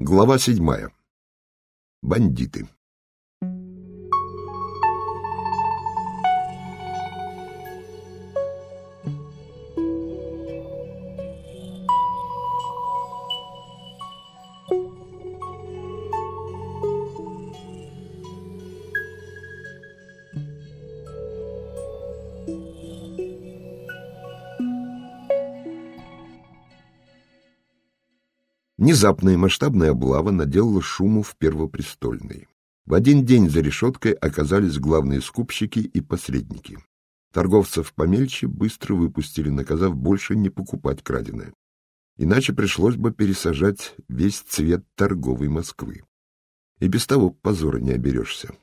Глава седьмая. Бандиты. Внезапная масштабная облава наделала шуму в Первопрестольной. В один день за решеткой оказались главные скупщики и посредники. Торговцев помельче быстро выпустили, наказав больше не покупать краденое. Иначе пришлось бы пересажать весь цвет торговой Москвы. И без того позора не оберешься.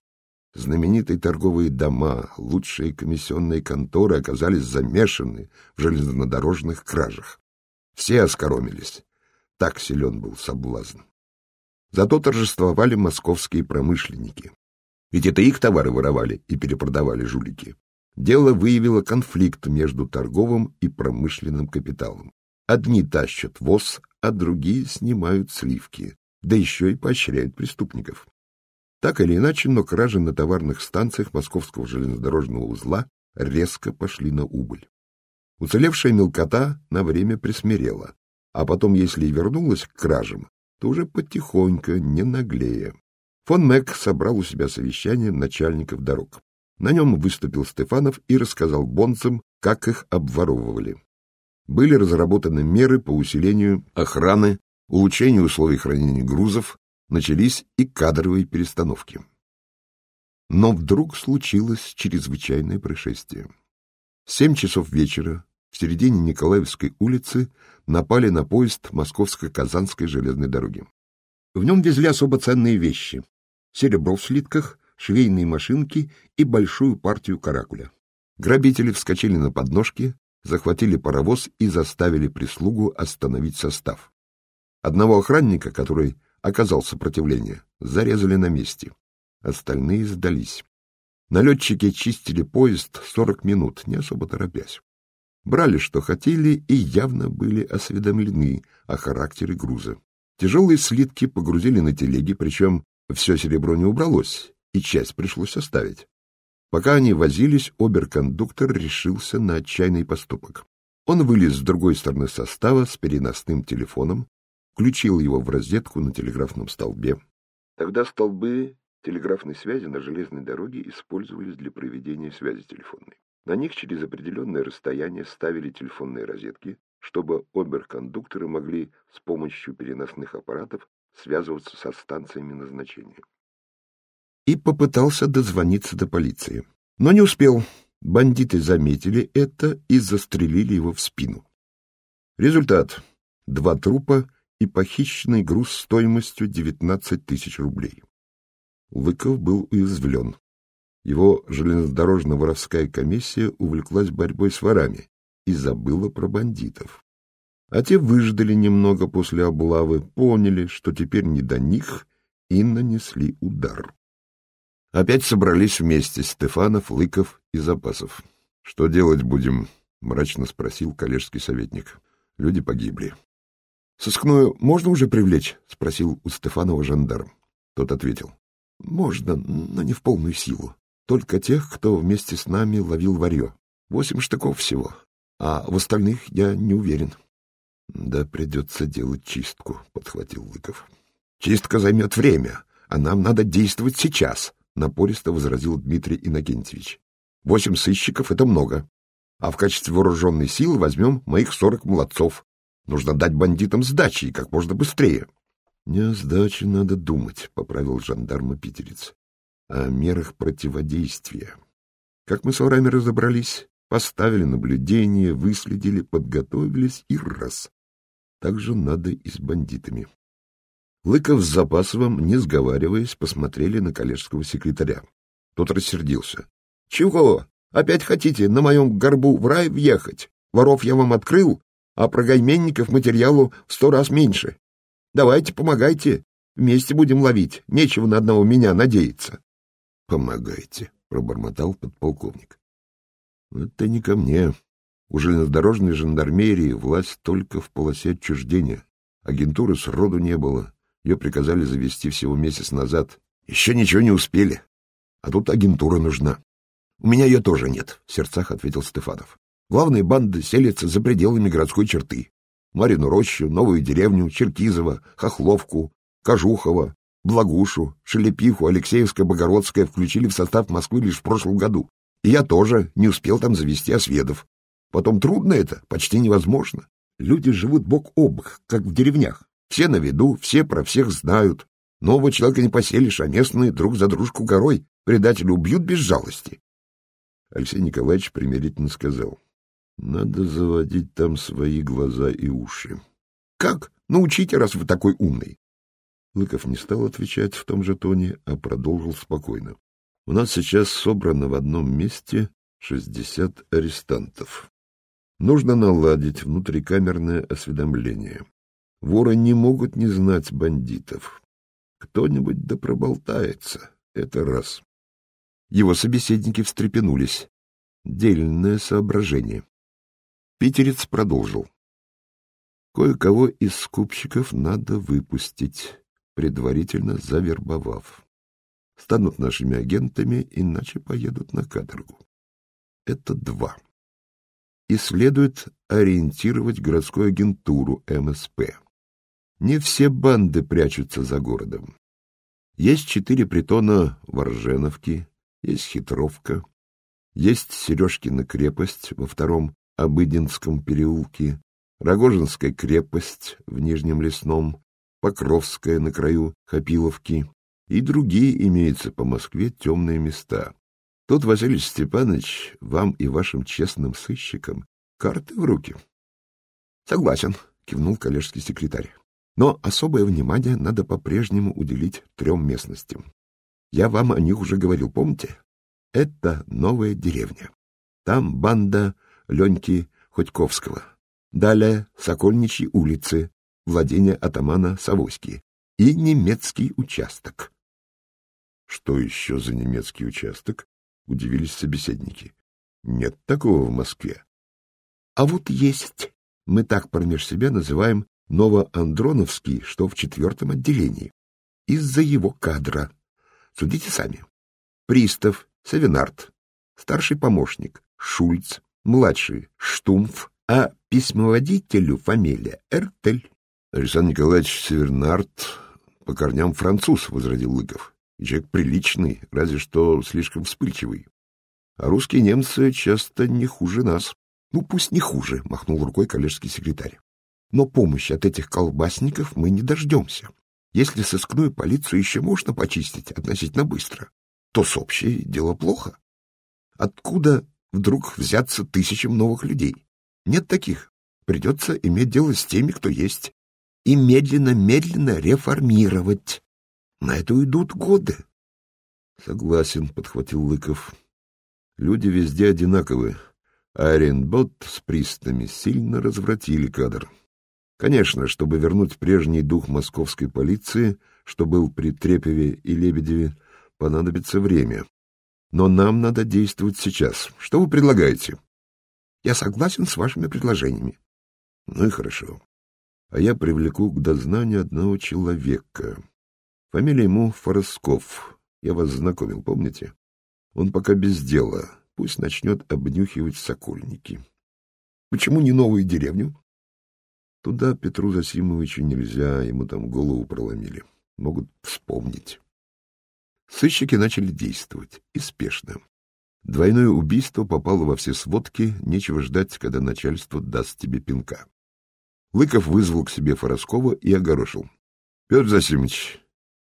Знаменитые торговые дома, лучшие комиссионные конторы оказались замешаны в железнодорожных кражах. Все оскоромились. Так силен был соблазн. Зато торжествовали московские промышленники. Ведь это их товары воровали и перепродавали жулики. Дело выявило конфликт между торговым и промышленным капиталом. Одни тащат воз, а другие снимают сливки, да еще и поощряют преступников. Так или иначе, но кражи на товарных станциях московского железнодорожного узла резко пошли на убыль. Уцелевшая мелкота на время присмирела, а потом, если и вернулась к кражам, то уже потихоньку, не наглея. Фон Мэг собрал у себя совещание начальников дорог. На нем выступил Стефанов и рассказал бонцам, как их обворовывали. Были разработаны меры по усилению охраны, улучшению условий хранения грузов, начались и кадровые перестановки. Но вдруг случилось чрезвычайное происшествие. Семь часов вечера в середине Николаевской улицы напали на поезд Московско-Казанской железной дороги. В нем везли особо ценные вещи — серебро в слитках, швейные машинки и большую партию каракуля. Грабители вскочили на подножки, захватили паровоз и заставили прислугу остановить состав. Одного охранника, который оказал сопротивление, зарезали на месте. Остальные сдались. Налетчики чистили поезд сорок минут, не особо торопясь брали, что хотели, и явно были осведомлены о характере груза. Тяжелые слитки погрузили на телеги, причем все серебро не убралось, и часть пришлось оставить. Пока они возились, оберкондуктор решился на отчаянный поступок. Он вылез с другой стороны состава с переносным телефоном, включил его в розетку на телеграфном столбе. Тогда столбы телеграфной связи на железной дороге использовались для проведения связи телефонной. На них через определенное расстояние ставили телефонные розетки, чтобы оберкондукторы могли с помощью переносных аппаратов связываться со станциями назначения. И попытался дозвониться до полиции. Но не успел. Бандиты заметили это и застрелили его в спину. Результат. Два трупа и похищенный груз стоимостью 19 тысяч рублей. Лыков был уязвлен. Его железнодорожно-воровская комиссия увлеклась борьбой с ворами и забыла про бандитов. А те выждали немного после облавы, поняли, что теперь не до них, и нанесли удар. Опять собрались вместе Стефанов, Лыков и Запасов. — Что делать будем? — мрачно спросил коллежский советник. Люди погибли. — Сыскную можно уже привлечь? — спросил у Стефанова жандарм. Тот ответил. — Можно, но не в полную силу. Только тех, кто вместе с нами ловил варье. Восемь штыков всего, а в остальных я не уверен. — Да придется делать чистку, — подхватил Лыков. — Чистка займет время, а нам надо действовать сейчас, — напористо возразил Дмитрий Иннокентьевич. — Восемь сыщиков — это много, а в качестве вооруженной силы возьмем моих сорок молодцов. Нужно дать бандитам сдачи и как можно быстрее. — Не о сдаче надо думать, — поправил жандарма питерец о мерах противодействия. Как мы с вами разобрались, поставили наблюдение, выследили, подготовились и раз. Так же надо и с бандитами. Лыков с Запасовым, не сговариваясь, посмотрели на коллежского секретаря. Тот рассердился. — Чего? Опять хотите на моем горбу в рай въехать? Воров я вам открыл, а про гайменников материалу в сто раз меньше. Давайте, помогайте. Вместе будем ловить. Нечего на одного меня надеяться. — Помогайте, — пробормотал подполковник. — Это не ко мне. У железнодорожной жандармерии власть только в полосе отчуждения. Агентуры сроду не было. Ее приказали завести всего месяц назад. Еще ничего не успели. А тут агентура нужна. У меня ее тоже нет, — в сердцах ответил Стефанов. Главные банды селятся за пределами городской черты. Марину рощу, Новую деревню, Черкизово, Хохловку, Кожухово, Благушу, Шелепиху, Алексеевское-Богородское включили в состав Москвы лишь в прошлом году. И я тоже не успел там завести осведов. Потом трудно это, почти невозможно. Люди живут бок о бок, как в деревнях. Все на виду, все про всех знают. Нового человека не поселишь, а местные друг за дружку горой. Предателя убьют без жалости. Алексей Николаевич примирительно сказал. Надо заводить там свои глаза и уши. Как? Научите, раз вы такой умный. Лыков не стал отвечать в том же тоне, а продолжил спокойно. У нас сейчас собрано в одном месте шестьдесят арестантов. Нужно наладить внутрикамерное осведомление. Воры не могут не знать бандитов. Кто-нибудь да проболтается. Это раз. Его собеседники встрепенулись. Дельное соображение. Питерец продолжил. Кое-кого из скупщиков надо выпустить, предварительно завербовав. Станут нашими агентами, иначе поедут на каторгу. Это два. И следует ориентировать городскую агентуру МСП. Не все банды прячутся за городом. Есть четыре притона Ворженовки, есть Хитровка, есть Сережкина крепость во втором Обыденском переулке, Рогожинская крепость в Нижнем Лесном, Покровская на краю Хапиловки и другие имеются по Москве темные места. Тут, Василий Степанович, вам и вашим честным сыщикам карты в руки. — Согласен, — кивнул коллежский секретарь. Но особое внимание надо по-прежнему уделить трем местностям. Я вам о них уже говорил, помните? Это новая деревня. Там банда Леньки Хотьковского. Далее Сокольничьи улицы, владение атамана Савойски и немецкий участок. Что еще за немецкий участок? Удивились собеседники. Нет такого в Москве. А вот есть. Мы так промеж себя называем Новоандроновский, что в четвертом отделении. Из-за его кадра. Судите сами. Пристав, Савинард, старший помощник, Шульц, младший, Штумф, а письмоводителю фамилия Эртель. Александр Николаевич Севернард по корням француз, — возразил Лыков. И человек приличный, разве что слишком вспыльчивый. А русские немцы часто не хуже нас. Ну, пусть не хуже, — махнул рукой коллежский секретарь. Но помощи от этих колбасников мы не дождемся. Если сыскную полицию еще можно почистить относительно быстро, то с общей дело плохо. Откуда вдруг взяться тысячам новых людей? Нет таких. Придется иметь дело с теми, кто есть. И медленно-медленно реформировать. На это уйдут годы. Согласен, подхватил Лыков. Люди везде одинаковы, а Оренбот с пристами сильно развратили кадр. Конечно, чтобы вернуть прежний дух московской полиции, что был при Трепеве и Лебедеве, понадобится время. Но нам надо действовать сейчас. Что вы предлагаете? Я согласен с вашими предложениями. Ну и хорошо. А я привлеку к дознанию одного человека. Фамилия ему Форосков. Я вас знакомил, помните? Он пока без дела. Пусть начнет обнюхивать сокольники. Почему не новую деревню? Туда Петру Засимовичу нельзя, ему там голову проломили. Могут вспомнить. Сыщики начали действовать, и спешно. Двойное убийство попало во все сводки, нечего ждать, когда начальство даст тебе пинка. Лыков вызвал к себе Фороскова и огорошил. — Петр Засимович,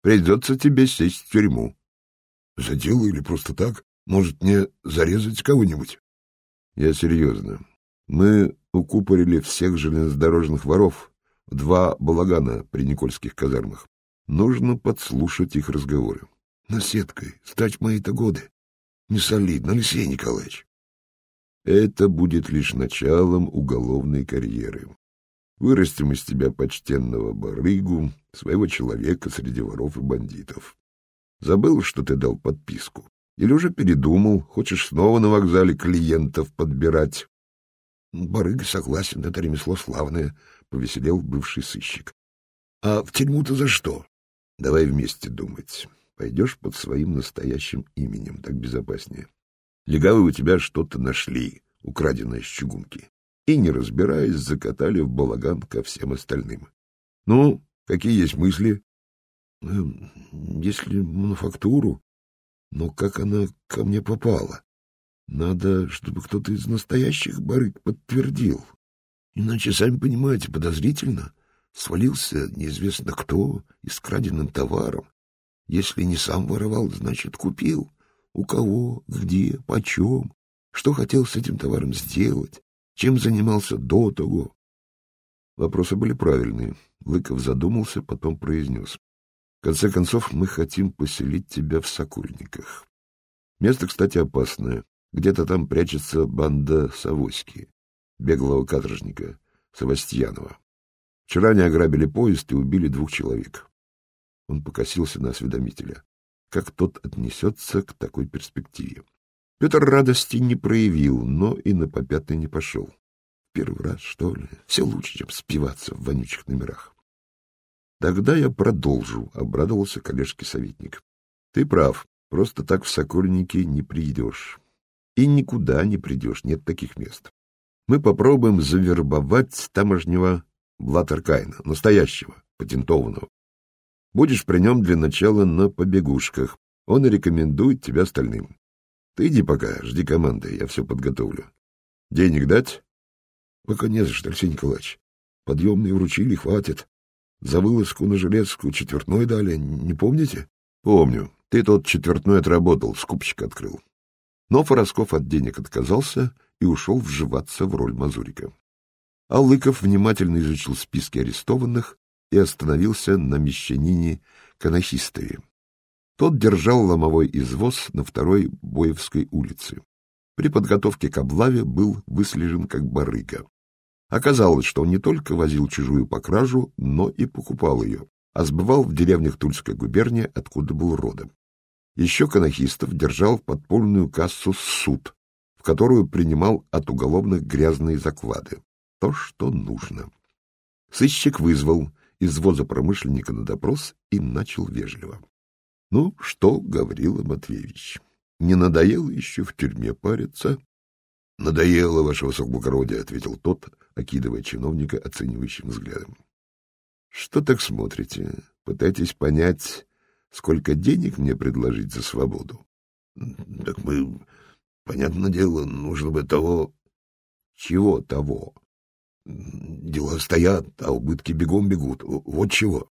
придется тебе сесть в тюрьму. — За дело или просто так? Может, мне зарезать кого-нибудь? — Я серьезно. Мы укупорили всех железнодорожных воров в два балагана при Никольских казармах. Нужно подслушать их разговоры. Наседкой, стать мои-то годы. Не солидно, Алексей Николаевич. Это будет лишь началом уголовной карьеры. Вырастим из тебя почтенного барыгу, своего человека среди воров и бандитов. Забыл, что ты дал подписку? Или уже передумал, хочешь снова на вокзале клиентов подбирать? Барыга согласен, это ремесло славное, — повеселел бывший сыщик. А в тюрьму-то за что? Давай вместе думать. Пойдешь под своим настоящим именем, так безопаснее. Легавые у тебя что-то нашли, украденное с чугунки, и, не разбираясь, закатали в балаган ко всем остальным. Ну, какие есть мысли? Эм, если мануфактуру, но как она ко мне попала? Надо, чтобы кто-то из настоящих барыг подтвердил. Иначе, сами понимаете, подозрительно. Свалился неизвестно кто и с краденным товаром. Если не сам воровал, значит, купил. У кого, где, почем, что хотел с этим товаром сделать, чем занимался до того. Вопросы были правильные. Лыков задумался, потом произнес. В конце концов, мы хотим поселить тебя в Сокольниках. Место, кстати, опасное. Где-то там прячется банда Савоськи, беглого каторжника Савастьянова. Вчера они ограбили поезд и убили двух человек. Он покосился на осведомителя. Как тот отнесется к такой перспективе? Петр радости не проявил, но и на попятный не пошел. Первый раз, что ли? Все лучше, чем спиваться в вонючих номерах. Тогда я продолжу, — обрадовался коллежский советник. Ты прав, просто так в Сокольники не придешь. И никуда не придешь, нет таких мест. Мы попробуем завербовать тамошнего Блаттеркайна, настоящего, патентованного. Будешь при нем для начала на побегушках. Он рекомендует тебя остальным. Ты иди пока, жди команды, я все подготовлю. Денег дать? Пока не за что, Алексей Николаевич. Подъемные вручили, хватит. За вылазку на Железскую четвертной дали, не помните? Помню. Ты тот четвертной отработал, скупщик открыл. Но Форосков от денег отказался и ушел вживаться в роль Мазурика. Аллыков внимательно изучил списки арестованных и остановился на мещанине Канахистове. Тот держал ломовой извоз на второй Боевской улице. При подготовке к облаве был выслежен как барыга. Оказалось, что он не только возил чужую покражу, но и покупал ее, а сбывал в деревнях Тульской губернии, откуда был родом. Еще Канахистов держал подпольную кассу суд, в которую принимал от уголовных грязные заклады. То, что нужно. Сыщик вызвал извоза промышленника на допрос и начал вежливо. — Ну, что, Гаврила Матвеевич, не надоело еще в тюрьме париться? — Надоело, ваше высокоблагородие, — ответил тот, окидывая чиновника оценивающим взглядом. — Что так смотрите? Пытаетесь понять, сколько денег мне предложить за свободу? — Так мы, понятное дело, нужно бы того... — Чего того? Дела стоят, а убытки бегом бегут. Вот чего.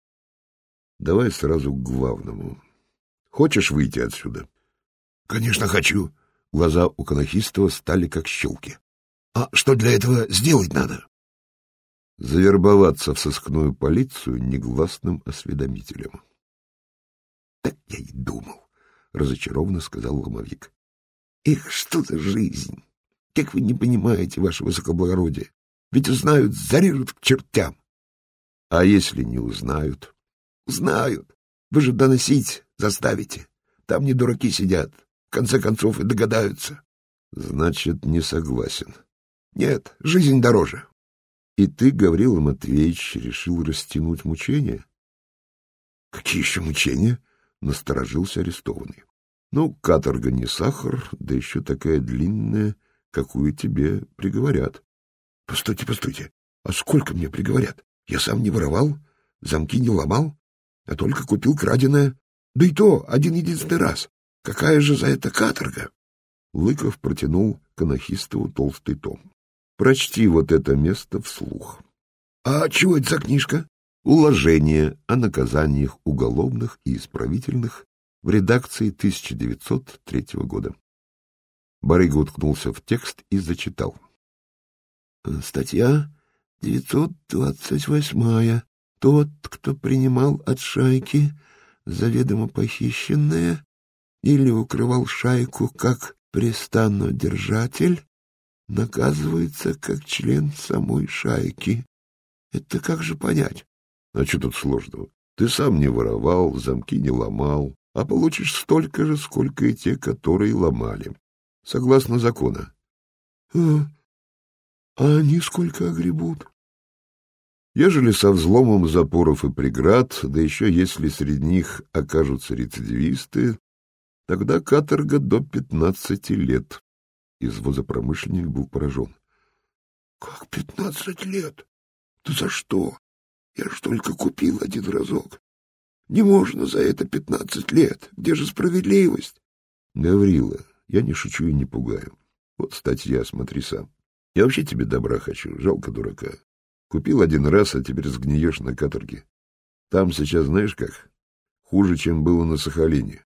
Давай сразу к главному. Хочешь выйти отсюда? Конечно, хочу. Глаза у Канахистова стали как щелки. А что для этого сделать надо? Завербоваться в сыскную полицию негласным осведомителем. Так я и думал, разочарованно сказал ломовик. Эх, что за жизнь! Как вы не понимаете, ваше высокоблагородие? Ведь узнают, зарежут к чертям. А если не узнают? Узнают. Вы же доносить заставите. Там не дураки сидят. В конце концов и догадаются. Значит, не согласен. Нет, жизнь дороже. И ты, Гаврила Матвеевич, решил растянуть мучения? Какие еще мучения? Насторожился арестованный. Ну, каторга не сахар, да еще такая длинная, какую тебе приговорят. Постойте, постойте. А сколько мне приговорят? Я сам не воровал, замки не ломал, а только купил краденое. Да и то один единственный раз. Какая же за это каторга? Лыков протянул Канахистову толстый том. Прочти вот это место вслух. А чего это за книжка? Уложение о наказаниях уголовных и исправительных в редакции 1903 года. Барыга уткнулся в текст и зачитал. Статья 928. Тот, кто принимал от шайки заведомо похищенное или укрывал шайку как пристаннодержатель, наказывается как член самой шайки. Это как же понять? А что тут сложного? Ты сам не воровал, замки не ломал, а получишь столько же, сколько и те, которые ломали. Согласно закону. А, а они сколько огребут? Ежели со взломом запоров и преград, да еще если среди них окажутся рецидивисты, тогда каторга до пятнадцати лет. Извозопромышленник был поражен. — Как пятнадцать лет? Да за что? Я ж только купил один разок. Не можно за это пятнадцать лет. Где же справедливость? Гаврила, я не шучу и не пугаю. Вот статья, смотри сам. Я вообще тебе добра хочу, жалко дурака. Купил один раз, а теперь сгниешь на каторге. Там сейчас знаешь как? Хуже, чем было на Сахалине.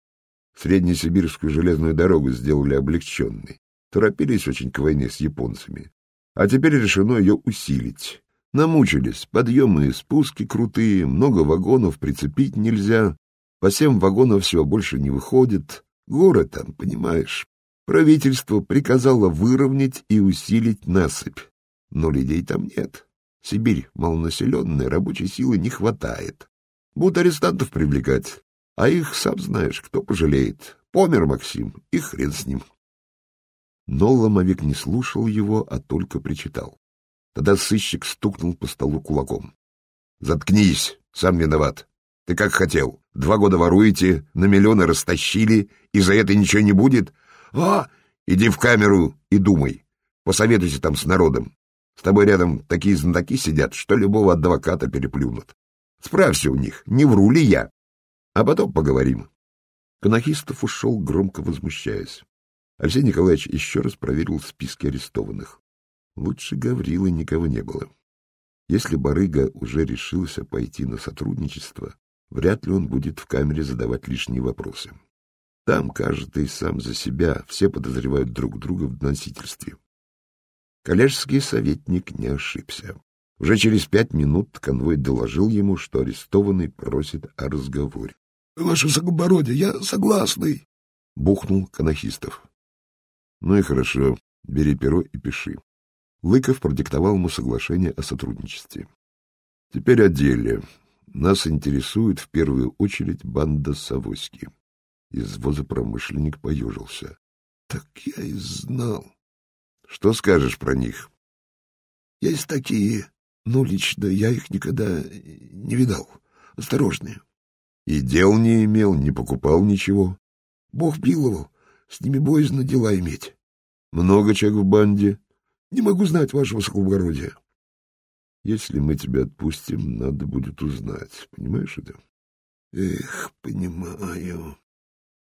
Среднесибирскую железную дорогу сделали облегченной. Торопились очень к войне с японцами. А теперь решено ее усилить. Намучились, подъемы и спуски крутые, много вагонов прицепить нельзя. По семь вагонов все больше не выходит. Город там, понимаешь. Правительство приказало выровнять и усилить насыпь. Но людей там нет. Сибирь малонаселенная, рабочей силы не хватает. Будут арестантов привлекать. А их, сам знаешь, кто пожалеет. Помер Максим, и хрен с ним. Но ломовик не слушал его, а только причитал. Тогда сыщик стукнул по столу кулаком. — Заткнись, сам виноват. Ты как хотел. Два года воруете, на миллионы растащили, и за это ничего не будет. А, иди в камеру и думай. Посоветуйся там с народом. С тобой рядом такие знатоки сидят, что любого адвоката переплюнут. Справься у них, не вру ли я. А потом поговорим. Конохистов ушел, громко возмущаясь. Алексей Николаевич еще раз проверил списки арестованных. Лучше Гаврилы никого не было. Если барыга уже решился пойти на сотрудничество, вряд ли он будет в камере задавать лишние вопросы. Там каждый сам за себя, все подозревают друг друга в носительстве. Коллежский советник не ошибся. Уже через пять минут конвой доложил ему, что арестованный просит о разговоре. — Ваше высокобородие, я согласный, — бухнул Канахистов. — Ну и хорошо, бери перо и пиши. Лыков продиктовал ему соглашение о сотрудничестве. Теперь о деле. Нас интересует в первую очередь банда Савоськи. Извозопромышленник поежился. — Так я и знал. — Что скажешь про них? — Есть такие, но лично я их никогда не видал. Осторожные. — И дел не имел, не покупал ничего? — Бог миловал, с ними боязно дела иметь. — Много человек в банде? Не могу знать, ваше высокоблагородие. Если мы тебя отпустим, надо будет узнать. Понимаешь это? Эх, понимаю.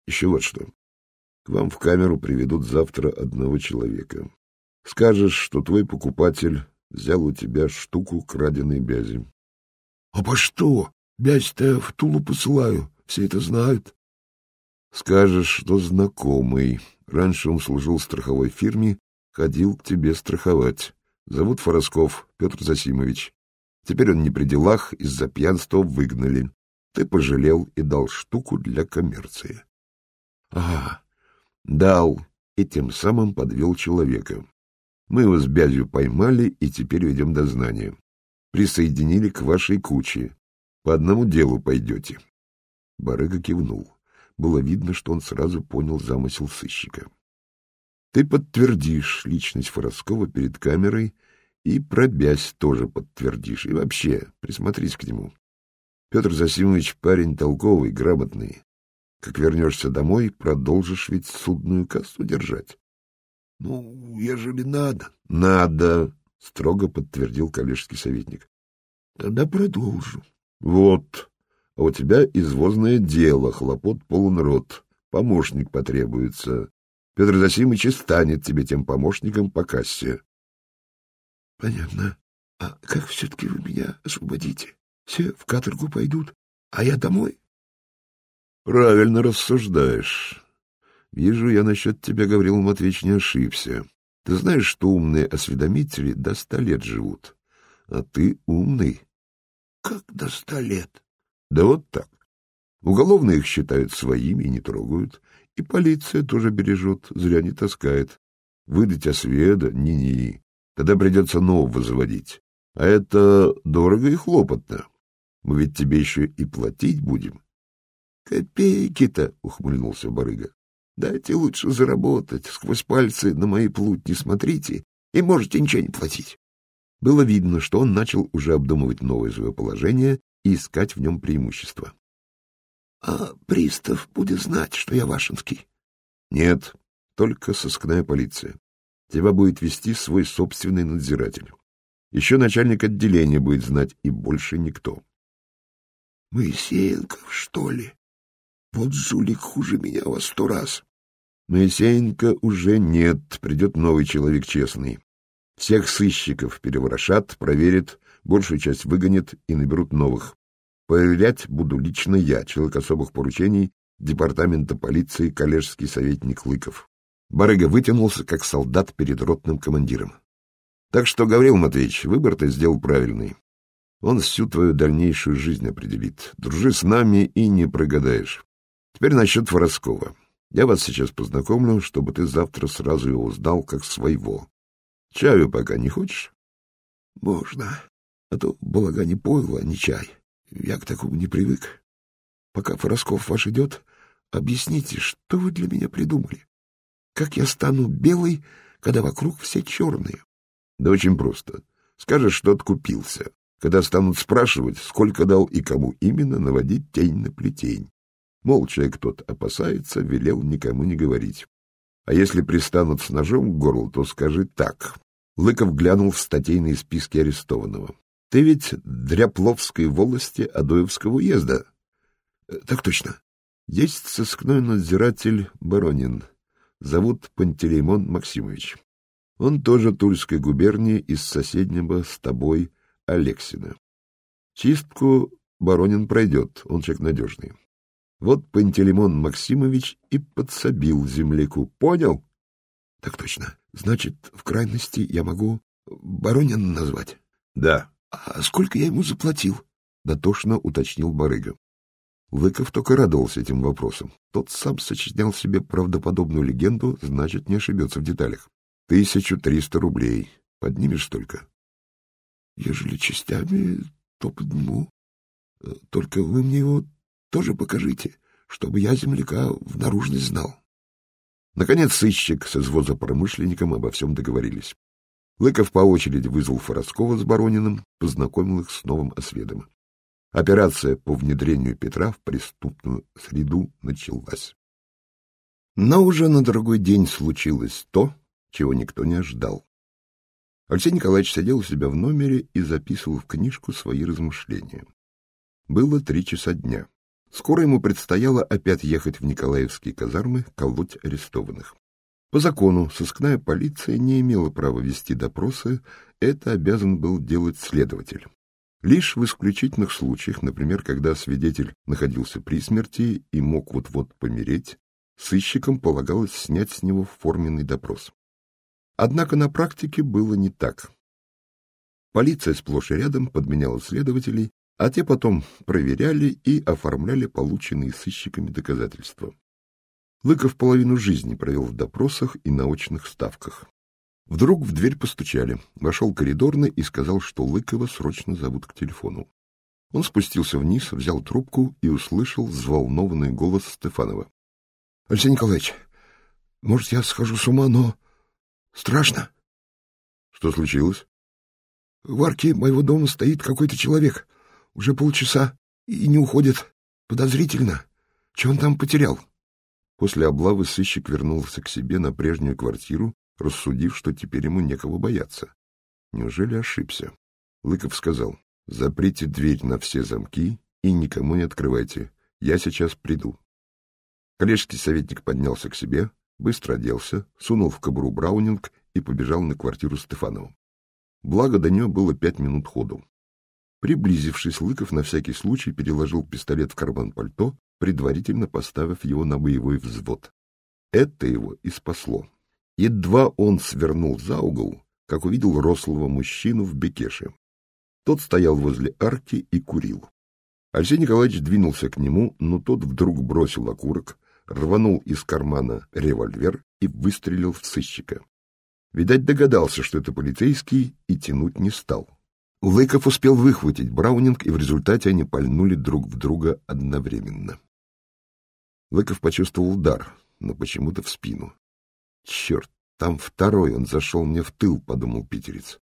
Еще вот что. К вам в камеру приведут завтра одного человека. Скажешь, что твой покупатель взял у тебя штуку краденой бязи. — А по что? Бязь-то в Тулу посылаю. Все это знают. Скажешь, что знакомый. Раньше он служил в страховой фирме Ходил к тебе страховать. Зовут Форосков Петр Засимович. Теперь он не при делах, из-за пьянства выгнали. Ты пожалел и дал штуку для коммерции. Ага, дал, и тем самым подвел человека. Мы его с бязью поймали и теперь ведем дознание. Присоединили к вашей куче. По одному делу пойдете. Барыга кивнул. Было видно, что он сразу понял замысел сыщика. Ты подтвердишь личность Фороскова перед камерой и пробязь тоже подтвердишь. И вообще, присмотрись к нему. Петр Засимович парень толковый, грамотный. Как вернешься домой, продолжишь ведь судную кассу держать. — Ну, ежели надо. — Надо, — строго подтвердил коллежский советник. — Тогда продолжу. — Вот. А у тебя извозное дело, хлопот полон рот. Помощник потребуется. Петр Засимович и станет тебе тем помощником по кассе. — Понятно. А как все-таки вы меня освободите? Все в каторгу пойдут, а я домой? — Правильно рассуждаешь. Вижу, я насчет тебя, Гаврил Матвеевич, не ошибся. Ты знаешь, что умные осведомители до ста лет живут, а ты умный. — Как до ста лет? — Да вот так. Уголовные их считают своими и не трогают. И полиция тоже бережет, зря не таскает. Выдать осведа — ни-ни. Тогда придется нового заводить. А это дорого и хлопотно. Мы ведь тебе еще и платить будем. — Копейки-то, — ухмыльнулся барыга. — Дайте лучше заработать. Сквозь пальцы на мои плуть не смотрите, и можете ничего не платить. Было видно, что он начал уже обдумывать новое свое положение и искать в нем преимущества. — А пристав будет знать, что я Вашинский? — Нет, только сыскная полиция. Тебя будет вести свой собственный надзиратель. Еще начальник отделения будет знать, и больше никто. — Моисеенков, что ли? Вот жулик хуже меня во сто раз. Моисеенко уже нет, придет новый человек честный. Всех сыщиков переворошат, проверят, большую часть выгонят и наберут новых. Проверять буду лично я, человек особых поручений, департамента полиции, коллежский советник Лыков. Барыга вытянулся, как солдат перед ротным командиром. Так что, Гаврил Матвеевич, выбор ты сделал правильный. Он всю твою дальнейшую жизнь определит. Дружи с нами и не прогадаешь. Теперь насчет Воровского. Я вас сейчас познакомлю, чтобы ты завтра сразу его сдал как своего. Чаю пока не хочешь? — Можно. А то балагане пойло, а не чай. Я к такому не привык. Пока Форосков ваш идет, объясните, что вы для меня придумали? Как я стану белой, когда вокруг все черные? Да очень просто. Скажешь, что откупился. Когда станут спрашивать, сколько дал и кому именно, наводить тень на плетень. Мол, человек тот опасается, велел никому не говорить. А если пристанут с ножом к горлу, то скажи так. Лыков глянул в статейные списки арестованного. Ты ведь Дряпловской волости Адоевского уезда. Э, так точно. Есть сыскной надзиратель Баронин. Зовут Пантелеймон Максимович. Он тоже Тульской губернии из соседнего с тобой Алексина. Чистку Баронин пройдет, он человек надежный. Вот Пантелеймон Максимович и подсобил земляку. Понял? Так точно. Значит, в крайности я могу Баронина назвать? Да. А сколько я ему заплатил? Дотошно уточнил барыга. Лыков только радовался этим вопросам. Тот сам сочинял себе правдоподобную легенду, значит, не ошибется в деталях. Тысячу триста рублей. Поднимешь столько? Ежели частями, то подниму. Только вы мне его тоже покажите, чтобы я земляка в наружность знал. Наконец сыщик с извозопромышленником обо всем договорились. Лыков по очереди вызвал Фороскова с Барониным, познакомил их с новым осведом. Операция по внедрению Петра в преступную среду началась. Но уже на другой день случилось то, чего никто не ожидал. Алексей Николаевич сидел у себя в номере и записывал в книжку свои размышления. Было три часа дня. Скоро ему предстояло опять ехать в Николаевские казармы колоть арестованных. По закону сыскная полиция не имела права вести допросы, это обязан был делать следователь. Лишь в исключительных случаях, например, когда свидетель находился при смерти и мог вот-вот помереть, сыщикам полагалось снять с него форменный допрос. Однако на практике было не так. Полиция сплошь и рядом подменяла следователей, а те потом проверяли и оформляли полученные сыщиками доказательства. Лыков половину жизни провел в допросах и научных ставках. Вдруг в дверь постучали. Вошел коридорный и сказал, что Лыкова срочно зовут к телефону. Он спустился вниз, взял трубку и услышал взволнованный голос Стефанова. — Алексей Николаевич, может, я схожу с ума, но Страшно. Что случилось? В арке моего дома стоит какой-то человек. Уже полчаса и не уходит. Подозрительно. Че он там потерял? После облавы сыщик вернулся к себе на прежнюю квартиру, рассудив, что теперь ему некого бояться. Неужели ошибся? Лыков сказал, заприте дверь на все замки и никому не открывайте. Я сейчас приду. Коллежский советник поднялся к себе, быстро оделся, сунул в кобуру Браунинг и побежал на квартиру Стефанова. Благо, до нее было пять минут ходу. Приблизившись, Лыков на всякий случай переложил пистолет в карман пальто, предварительно поставив его на боевой взвод. Это его и спасло. Едва он свернул за угол, как увидел рослого мужчину в бекеше. Тот стоял возле арки и курил. Алексей Николаевич двинулся к нему, но тот вдруг бросил окурок, рванул из кармана револьвер и выстрелил в сыщика. Видать, догадался, что это полицейский, и тянуть не стал. Лыков успел выхватить Браунинг, и в результате они пальнули друг в друга одновременно. Лыков почувствовал удар, но почему-то в спину. «Черт, там второй, он зашел мне в тыл», — подумал питерец.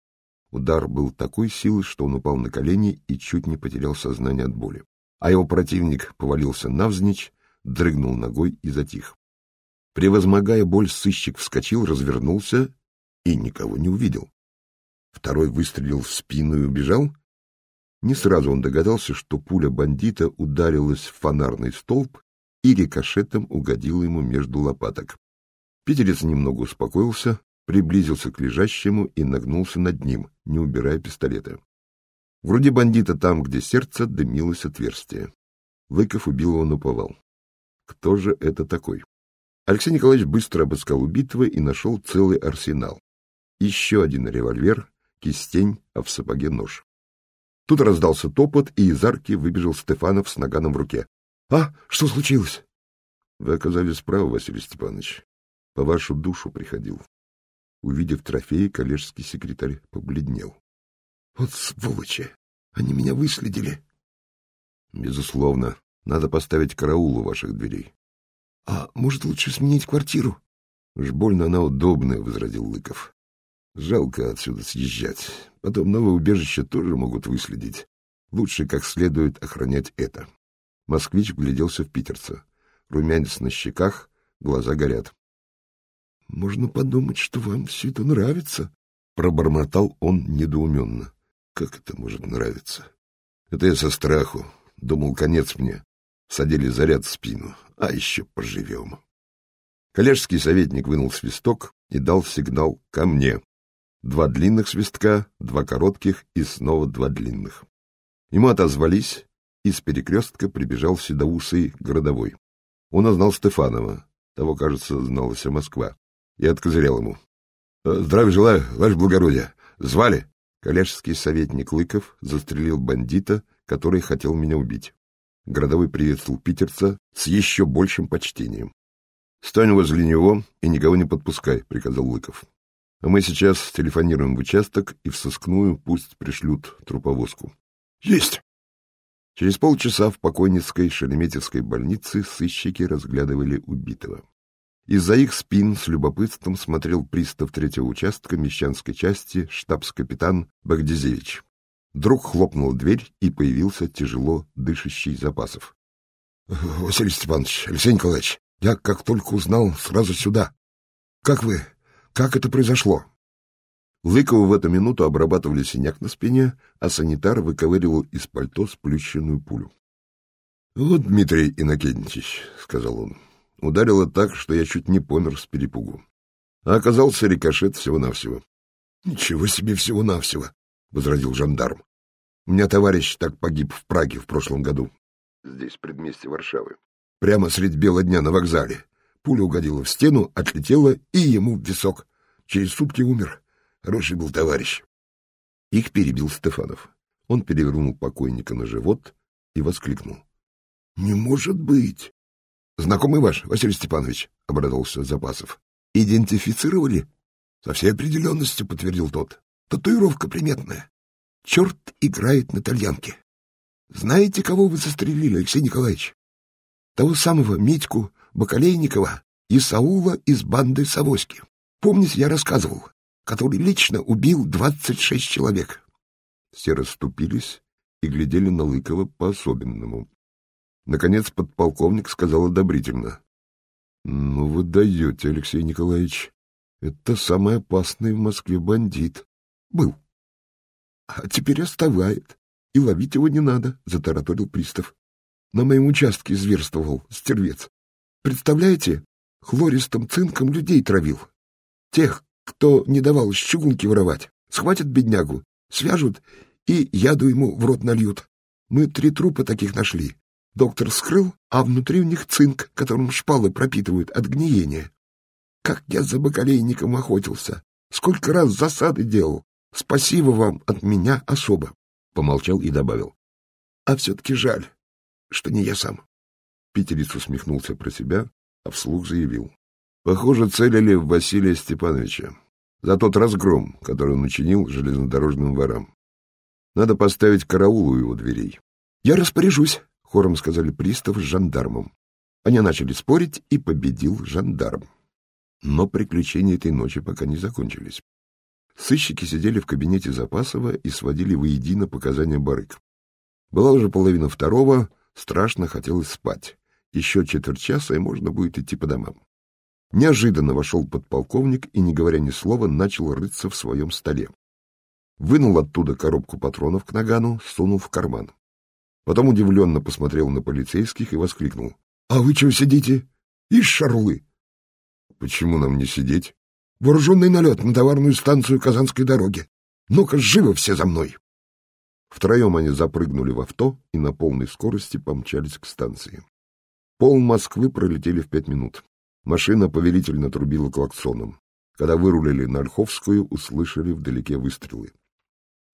Удар был такой силы, что он упал на колени и чуть не потерял сознание от боли. А его противник повалился навзничь, дрыгнул ногой и затих. Превозмогая боль, сыщик вскочил, развернулся и никого не увидел. Второй выстрелил в спину и убежал. Не сразу он догадался, что пуля бандита ударилась в фонарный столб и рикошетом угодила ему между лопаток. Питерец немного успокоился, приблизился к лежащему и нагнулся над ним, не убирая пистолета. В груди бандита там, где сердце, дымилось отверстие. Лыков убил его наповал. Кто же это такой? Алексей Николаевич быстро обыскал убитого и нашел целый арсенал. Еще один револьвер, кистень, а в сапоге нож. Тут раздался топот, и из арки выбежал Стефанов с наганом в руке. — А, что случилось? — Вы оказались правы, Василий Степанович. По вашу душу приходил. Увидев трофеи, коллежский секретарь побледнел. — Вот сволочи! Они меня выследили. — Безусловно. Надо поставить караул у ваших дверей. — А может, лучше сменить квартиру? — Уж больно она удобная, — возразил Лыков. — Жалко отсюда съезжать. Потом новое убежище тоже могут выследить. Лучше как следует охранять это. Москвич гляделся в питерца. Румянец на щеках, глаза горят. Можно подумать, что вам все это нравится. Пробормотал он недоуменно. Как это может нравиться? Это я со страху. Думал, конец мне. Садили заряд в спину. А еще поживем. Коллежский советник вынул свисток и дал сигнал «ко мне». Два длинных свистка, два коротких и снова два длинных. Ему отозвались, и с перекрестка прибежал седоусый городовой. Он узнал Стефанова, того, кажется, знала вся Москва и откозырял ему. «Э, — Здравия желаю, ваше благородие. Звали? Коллежский советник Лыков застрелил бандита, который хотел меня убить. Городовой приветствовал питерца с еще большим почтением. — Стань возле него и никого не подпускай, — приказал Лыков. — мы сейчас телефонируем в участок и в сыскную пусть пришлют труповозку. — Есть! Через полчаса в покойницкой Шереметьевской больнице сыщики разглядывали убитого. Из-за их спин с любопытством смотрел пристав третьего участка Мещанской части штабс-капитан Багдизевич. Вдруг хлопнула дверь, и появился тяжело дышащий Запасов. — Василий Степанович, Алексей Николаевич, я как только узнал, сразу сюда. Как вы? Как это произошло? Лыкову в эту минуту обрабатывали синяк на спине, а санитар выковыривал из пальто сплющенную пулю. — Вот, Дмитрий Иннокентьевич, — сказал он, Ударило так, что я чуть не помер с перепугу. А оказался рикошет всего-навсего. — Ничего себе всего-навсего, — возразил жандарм. — У меня товарищ так погиб в Праге в прошлом году. Здесь, в предместе Варшавы. Прямо средь бела дня на вокзале. Пуля угодила в стену, отлетела и ему в висок. Через сутки умер. Хороший был товарищ. Их перебил Стефанов. Он перевернул покойника на живот и воскликнул. — Не может быть! Знакомый ваш, Василий Степанович, — обрадовался Запасов. — Идентифицировали? — Со всей определенностью, — подтвердил тот. — Татуировка приметная. Черт играет на тальянке. Знаете, кого вы застрелили, Алексей Николаевич? Того самого Митьку Бакалейникова и Саула из банды Савоськи. Помните, я рассказывал, который лично убил двадцать шесть человек. Все расступились и глядели на Лыкова по-особенному. Наконец подполковник сказал одобрительно. — Ну вы даете, Алексей Николаевич. Это самый опасный в Москве бандит. Был. — А теперь оставляет. И ловить его не надо, — затараторил пристав. На моем участке зверствовал стервец. Представляете, хлористым цинком людей травил. Тех, кто не давал с чугунки воровать, схватят беднягу, свяжут и яду ему в рот нальют. Мы три трупа таких нашли. Доктор вскрыл, а внутри у них цинк, которым шпалы пропитывают от гниения. Как я за бакалейником охотился, сколько раз засады делал. Спасибо вам от меня особо. Помолчал и добавил. А все-таки жаль, что не я сам. Питерец усмехнулся про себя, а вслух заявил. Похоже, целили в Василия Степановича за тот разгром, который он учинил железнодорожным ворам. Надо поставить караул у его дверей. — Я распоряжусь, хором сказали пристав с жандармом. Они начали спорить, и победил жандарм. Но приключения этой ночи пока не закончились. Сыщики сидели в кабинете Запасова и сводили воедино показания барык. Была уже половина второго, страшно хотелось спать. Еще четверть часа, и можно будет идти по домам. Неожиданно вошел подполковник и, не говоря ни слова, начал рыться в своем столе. Вынул оттуда коробку патронов к нагану, сунул в карман. Потом удивленно посмотрел на полицейских и воскликнул. — А вы чего сидите? Ишь, шарлы! — Почему нам не сидеть? — Вооруженный налет на товарную станцию Казанской дороги. Ну-ка, живо все за мной! Втроем они запрыгнули в авто и на полной скорости помчались к станции. Пол Москвы пролетели в пять минут. Машина повелительно трубила клаксоном. Когда вырулили на Ольховскую, услышали вдалеке выстрелы.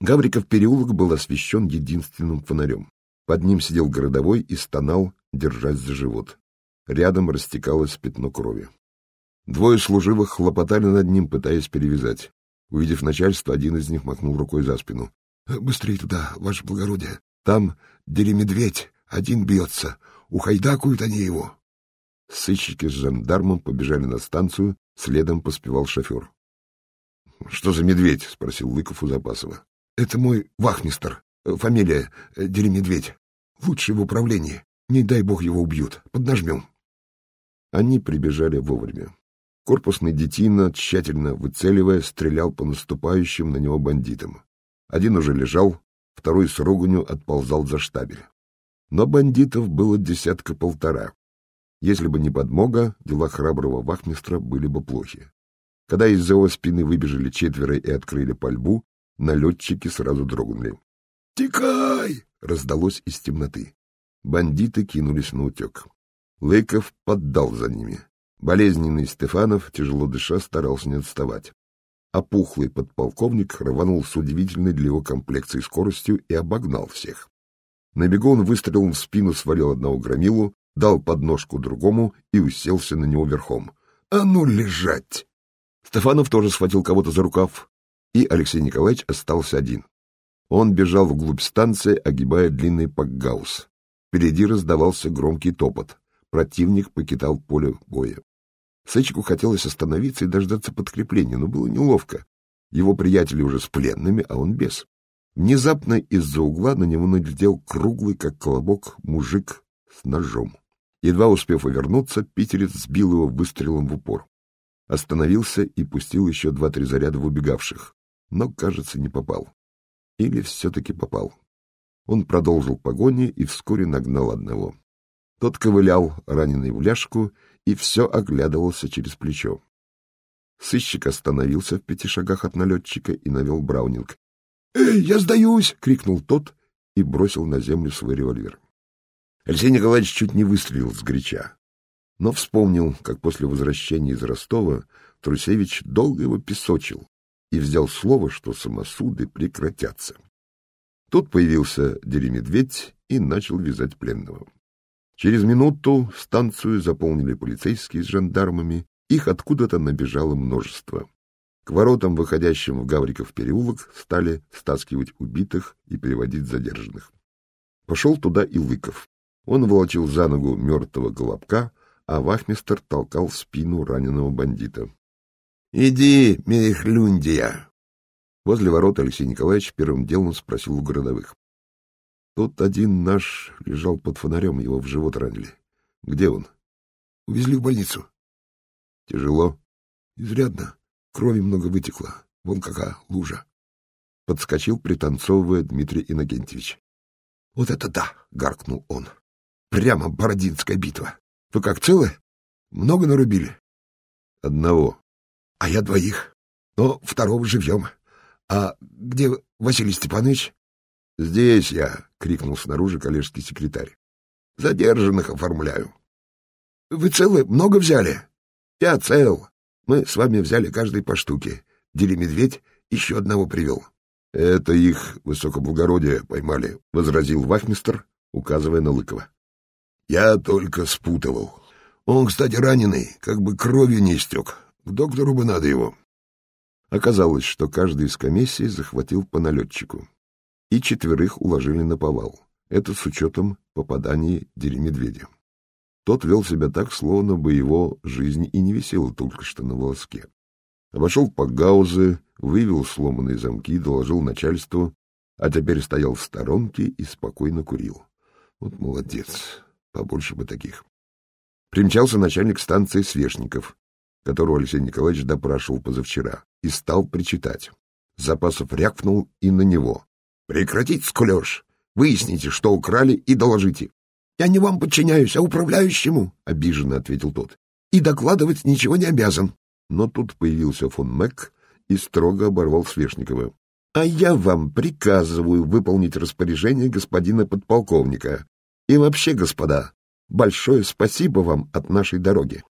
Гавриков переулок был освещен единственным фонарем. Под ним сидел городовой и стонал, держась за живот. Рядом растекалось пятно крови. Двое служивых хлопотали над ним, пытаясь перевязать. Увидев начальство, один из них махнул рукой за спину. — Быстрее туда, ваше благородие. Там дери-медведь, один бьется. Ухайдакуют они его. Сыщики с жандармом побежали на станцию, следом поспевал шофер. — Что за медведь? — спросил Лыков у Запасова. — Это мой вахмистр. Фамилия э, Деремедведь. Лучший в управлении. Не дай бог его убьют. Поднажмем. Они прибежали вовремя. Корпусный детина, тщательно выцеливая, стрелял по наступающим на него бандитам. Один уже лежал, второй с руганью отползал за штабель. Но бандитов было десятка-полтора. Если бы не подмога, дела храброго вахмистра были бы плохи. Когда из-за его спины выбежали четверо и открыли пальбу, налетчики сразу дрогнули. «Текай!» — раздалось из темноты. Бандиты кинулись на утек. Лыков поддал за ними. Болезненный Стефанов, тяжело дыша, старался не отставать. А пухлый подполковник рванул с удивительной для его комплекции скоростью и обогнал всех. На бегу он выстрелом в спину свалил одного громилу, дал подножку другому и уселся на него верхом. «А ну, лежать!» Стефанов тоже схватил кого-то за рукав, и Алексей Николаевич остался один. Он бежал вглубь станции, огибая длинный пакгаус. Впереди раздавался громкий топот. Противник покидал поле боя. Сычику хотелось остановиться и дождаться подкрепления, но было неловко. Его приятели уже с пленными, а он без. Внезапно из-за угла на него налетел круглый, как колобок, мужик с ножом. Едва успев увернуться, питерец сбил его выстрелом в упор. Остановился и пустил еще два-три заряда в убегавших, но, кажется, не попал. Или все-таки попал. Он продолжил погони и вскоре нагнал одного. Тот ковылял, раненый в ляжку, и все оглядывался через плечо. Сыщик остановился в пяти шагах от налетчика и навел Браунинг. «Эй, я сдаюсь!» — крикнул тот и бросил на землю свой револьвер. Алексей Николаевич чуть не выстрелил с горяча, но вспомнил, как после возвращения из Ростова Трусевич долго его песочил, и взял слово, что самосуды прекратятся. Тут появился Деремедведь и начал вязать пленного. Через минуту станцию заполнили полицейские с жандармами, их откуда-то набежало множество. К воротам, выходящим в Гавриков переулок, стали стаскивать убитых и переводить задержанных. Пошел туда и Лыков. Он волочил за ногу мертвого голубка, а вахмистер толкал спину раненого бандита. Иди, Мерехлюндия. Возле ворот Алексей Николаевич первым делом спросил у городовых. Тут один наш лежал под фонарем, его в живот ранили. Где он? Увезли в больницу. Тяжело? Изрядно. Крови много вытекло. Вон какая лужа. Подскочил, пританцовывая Дмитрий Иннокентьевич. Вот это да! — гаркнул он. Прямо Бородинская битва. Вы как, целы? Много нарубили? Одного, а я двоих. Но второго живьем. А где Василий Степанович? — Здесь я, — крикнул снаружи коллежский секретарь. — Задержанных оформляю. — Вы целы? Много взяли? — Я цел. Мы с вами взяли каждый по штуке. Дели медведь еще одного привел. — Это их высокоблагородие поймали, — возразил вахмистр, указывая на Лыкова. — Я только спутывал. Он, кстати, раненый, как бы кровью не истек. К доктору бы надо его. Оказалось, что каждый из комиссий захватил по налетчику. И четверых уложили на повал. Это с учетом попаданий Деремедведя. Тот вел себя так, словно бы его жизнь и не висела только что на волоске. Обошел по гаузы, вывел сломанные замки, доложил начальству, а теперь стоял в сторонке и спокойно курил. Вот молодец, побольше бы таких. Примчался начальник станции Свешников, которого Алексей Николаевич допрашивал позавчера, и стал причитать. Запасов рякнул и на него. — Прекратить скулеж! Выясните, что украли, и доложите. — Я не вам подчиняюсь, а управляющему, — обиженно ответил тот. — И докладывать ничего не обязан. Но тут появился фон Мэг и строго оборвал Свешникова. — А я вам приказываю выполнить распоряжение господина подполковника. И вообще, господа, большое спасибо вам от нашей дороги.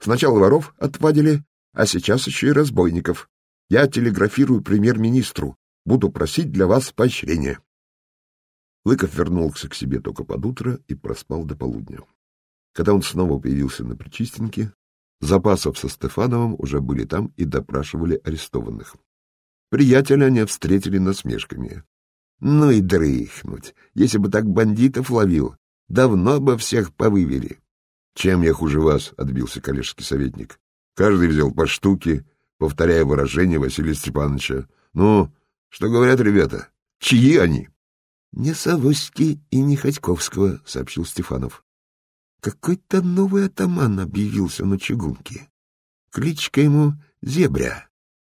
Сначала воров отвадили, а сейчас еще и разбойников. Я телеграфирую премьер-министру. Буду просить для вас поощрения. Лыков вернулся к себе только под утро и проспал до полудня. Когда он снова появился на Причистенке, Запасов со Стефановым уже были там и допрашивали арестованных. Приятеля они встретили насмешками. Ну и дрыхнуть! Если бы так бандитов ловил, давно бы всех повывели. — Чем я хуже вас? — отбился коллежский советник. Каждый взял по штуке, повторяя выражение Василия Степановича. — Ну, что говорят ребята? Чьи они? — Не Савоськи и не Ходьковского, — сообщил Стефанов. Какой-то новый атаман объявился на чугунке. Кличка ему Зебря,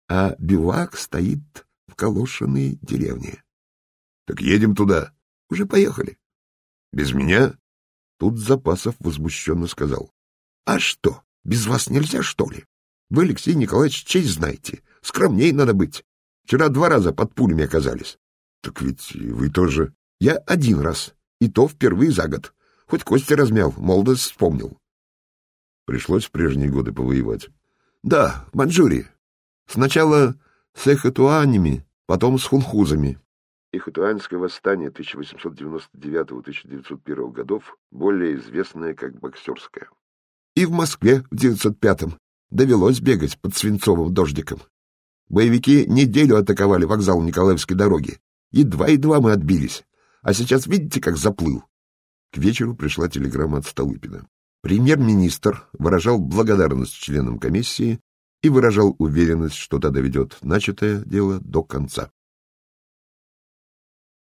а бивак стоит в колошенной деревне. — Так едем туда. — Уже поехали. — Без меня? Тут Запасов возмущенно сказал. — А что, без вас нельзя, что ли? Вы, Алексей Николаевич, честь знаете. Скромней надо быть. Вчера два раза под пулями оказались. — Так ведь вы тоже... — Я один раз, и то впервые за год. Хоть кости размял, молодость вспомнил. Пришлось в прежние годы повоевать. — Да, в Маньчжурии. Сначала с эхотуанями, потом с хунхузами. Ихутуанское восстание 1899-1901 годов, более известное как боксерское. И в Москве в 905-м довелось бегать под свинцовым дождиком. Боевики неделю атаковали вокзал Николаевской дороги. Едва-едва мы отбились. А сейчас видите, как заплыл? К вечеру пришла телеграмма от Столыпина. Премьер-министр выражал благодарность членам комиссии и выражал уверенность, что та доведет начатое дело до конца.